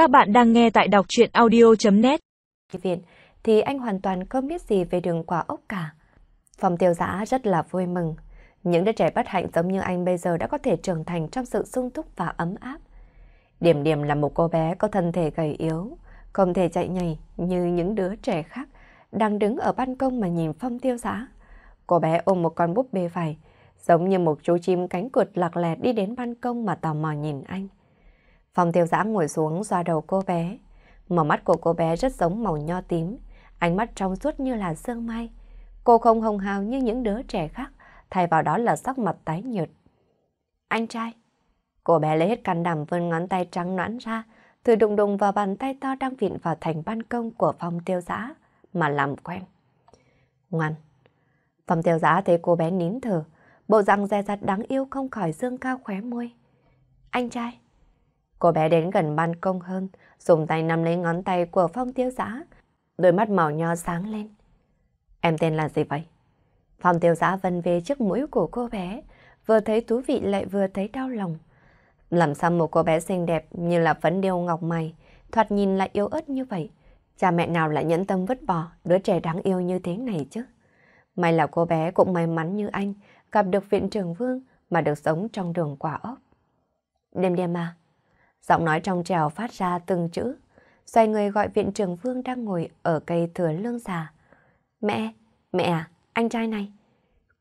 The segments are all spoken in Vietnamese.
Các bạn đang nghe tại đọc chuyện audio.net Viện thì anh hoàn toàn không biết gì về đường quả ốc cả. Phòng tiêu giã rất là vui mừng. Những đứa trẻ bất hạnh giống như anh bây giờ đã có thể trưởng thành trong sự sung túc và ấm áp. Điểm điểm là một cô bé có thân thể gầy yếu, không thể chạy nhảy như những đứa trẻ khác đang đứng ở ban công mà nhìn phong tiêu giã. Cô bé ôm một con búp bê vải, giống như một chú chim cánh cụt lạc lẹt đi đến ban công mà tò mò nhìn anh. Phong tiêu giã ngồi xuống xoa đầu cô bé. Màu mắt của cô bé rất giống màu nho tím, ánh mắt trong suốt như là sương mai. Cô không hồng hào như những đứa trẻ khác, thay vào đó là sắc mặt tái nhợt. Anh trai. Cô bé lấy hết can đảm vươn ngón tay trắng nõn ra, thử đụng đụng vào bàn tay to đang vịn vào thành ban công của phong tiêu giã, mà làm quen. Ngoan. Phong tiêu giã thấy cô bé nín thở, bộ răng dè dặt đáng yêu không khỏi dương cao khóe môi. Anh trai. Cô bé đến gần ban công hơn, dùng tay nắm lấy ngón tay của Phong tiêu giã, đôi mắt màu nho sáng lên. Em tên là gì vậy? Phong tiêu giã vân về trước mũi của cô bé, vừa thấy thú vị lại vừa thấy đau lòng. Làm sao một cô bé xinh đẹp như là phấn điêu ngọc mày, thoạt nhìn lại yếu ớt như vậy. Cha mẹ nào lại nhẫn tâm vứt bỏ đứa trẻ đáng yêu như thế này chứ? May là cô bé cũng may mắn như anh, gặp được viện trưởng vương mà được sống trong đường quả ốc. Đêm đêm à, Giọng nói trong trèo phát ra từng chữ. Xoay người gọi viện trưởng Vương đang ngồi ở cây thừa lương già. Mẹ, mẹ à, anh trai này.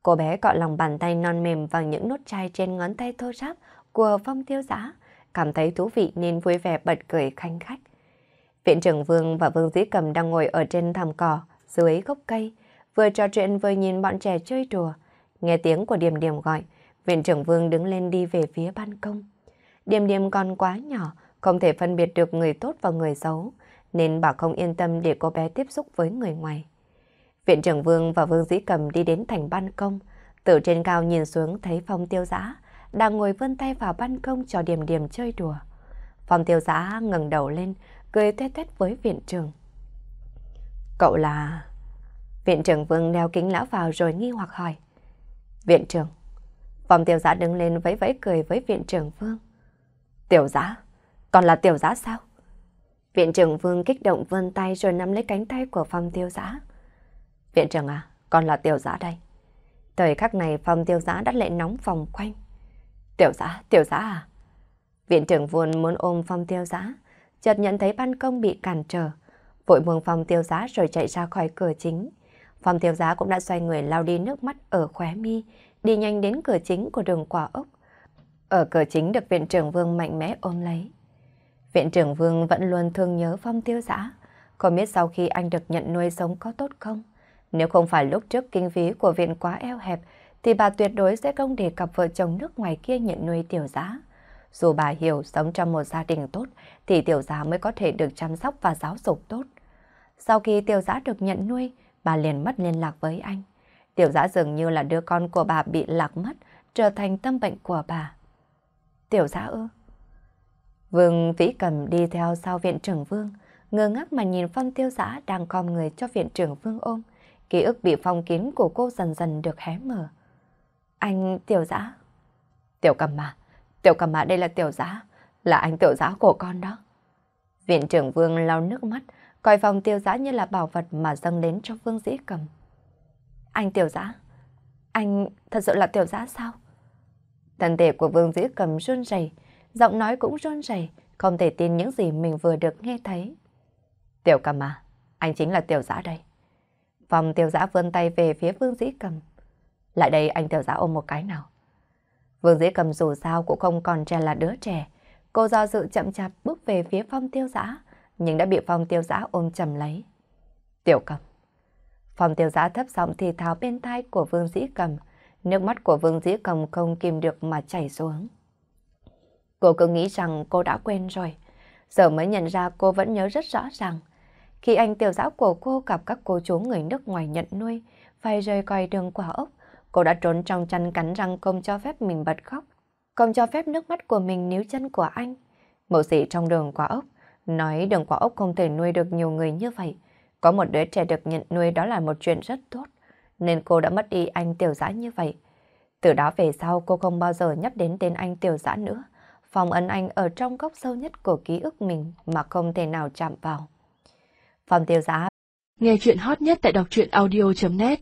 Cô bé cọ lòng bàn tay non mềm vào những nốt chai trên ngón tay thô ráp của phong tiêu giã. Cảm thấy thú vị nên vui vẻ bật cười khanh khách. Viện trưởng Vương và Vương Dĩ Cầm đang ngồi ở trên thảm cỏ dưới gốc cây, vừa trò chuyện vừa nhìn bọn trẻ chơi đùa. Nghe tiếng của Điềm Điềm gọi, viện trưởng Vương đứng lên đi về phía ban công. Điềm điềm còn quá nhỏ, không thể phân biệt được người tốt và người xấu, nên bà không yên tâm để cô bé tiếp xúc với người ngoài. Viện trưởng Vương và Vương Dĩ Cầm đi đến thành ban công, từ trên cao nhìn xuống thấy Phong Tiêu Giã đang ngồi vươn tay vào ban công cho Điềm Điềm chơi đùa. Phong Tiêu Giã ngẩng đầu lên, cười tét tét với viện trưởng. Cậu là... Viện trưởng Vương đeo kính lão vào rồi nghi hoặc hỏi. Viện trưởng. Phong Tiêu Giã đứng lên vẫy vẫy cười với viện trưởng Vương. Tiểu giá? Còn là tiểu giá sao? Viện trưởng Vương kích động vươn tay rồi nắm lấy cánh tay của Phong Tiêu Giá. Viện trưởng à, còn là tiểu giá đây. Thời khắc này Phong Tiêu Giá đã lệ nóng vòng quanh. Tiểu giá, tiểu giá à? Viện trưởng Vương muốn ôm Phong Tiêu Giá, chợt nhận thấy ban công bị cản trở. Vội buông Phong Tiêu Giá rồi chạy ra khỏi cửa chính. Phong Tiêu Giá cũng đã xoay người lao đi nước mắt ở khóe mi, đi nhanh đến cửa chính của đường quả ốc. Ở cửa chính được viện trưởng Vương mạnh mẽ ôm lấy. Viện trưởng Vương vẫn luôn thương nhớ Phong Tiêu Giã, không biết sau khi anh được nhận nuôi sống có tốt không. Nếu không phải lúc trước kinh phí của viện quá eo hẹp, thì bà tuyệt đối sẽ không để cặp vợ chồng nước ngoài kia nhận nuôi Tiểu Giã. Dù bà hiểu sống trong một gia đình tốt, thì Tiểu Giã mới có thể được chăm sóc và giáo dục tốt. Sau khi Tiểu Giã được nhận nuôi, bà liền mất liên lạc với anh. Tiểu Giã dường như là đứa con của bà bị lạc mất, trở thành tâm bệnh của bà. Tiểu giã ư? Vương Vĩ Cầm đi theo sau viện trưởng Vương, ngơ ngác mà nhìn Phong Tiêu Giã đang com người cho viện trưởng Vương ôm. Ký ức bị phong kín của cô dần dần được hé mở. Anh Tiểu Giã. Tiểu Cầm mà, Tiểu Cầm mà đây là Tiểu Giã, là anh Tiểu Giã của con đó. Viện trưởng Vương lau nước mắt, coi Phong Tiêu Giã như là bảo vật mà dâng đến cho Vương Dĩ Cầm. Anh Tiểu Giã, anh thật sự là Tiểu Giã sao? Thân thể của Vương Dĩ Cầm run rẩy, giọng nói cũng run rẩy, không thể tin những gì mình vừa được nghe thấy. Tiểu Cầm à, anh chính là Tiểu Giã đây. Phòng Tiểu Giã vươn tay về phía Vương Dĩ Cầm. Lại đây anh Tiểu Giã ôm một cái nào. Vương Dĩ Cầm dù sao cũng không còn trẻ là đứa trẻ. Cô do dự chậm chạp bước về phía Phong Tiêu Giã, nhưng đã bị Phong Tiêu Giã ôm chầm lấy. Tiểu Cầm. Phong Tiêu Giã thấp giọng thì thào bên tai của Vương Dĩ Cầm, Nước mắt của Vương Dĩ Cầm không kìm được mà chảy xuống. Cô cứ nghĩ rằng cô đã quên rồi. Giờ mới nhận ra cô vẫn nhớ rất rõ ràng. Khi anh tiểu giáo của cô gặp các cô chú người nước ngoài nhận nuôi, phải rời coi đường quả ốc, cô đã trốn trong chăn cắn răng không cho phép mình bật khóc, không cho phép nước mắt của mình níu chân của anh. mẫu sĩ trong đường quả ốc, nói đường quả ốc không thể nuôi được nhiều người như vậy. Có một đứa trẻ được nhận nuôi đó là một chuyện rất tốt nên cô đã mất đi anh tiểu giã như vậy. Từ đó về sau cô không bao giờ nhắc đến tên anh tiểu giã nữa, Phong ấn anh ở trong góc sâu nhất của ký ức mình mà không thể nào chạm vào. Phòng tiểu dã. Nghe chuyện hot nhất tại đọc truyện audio.net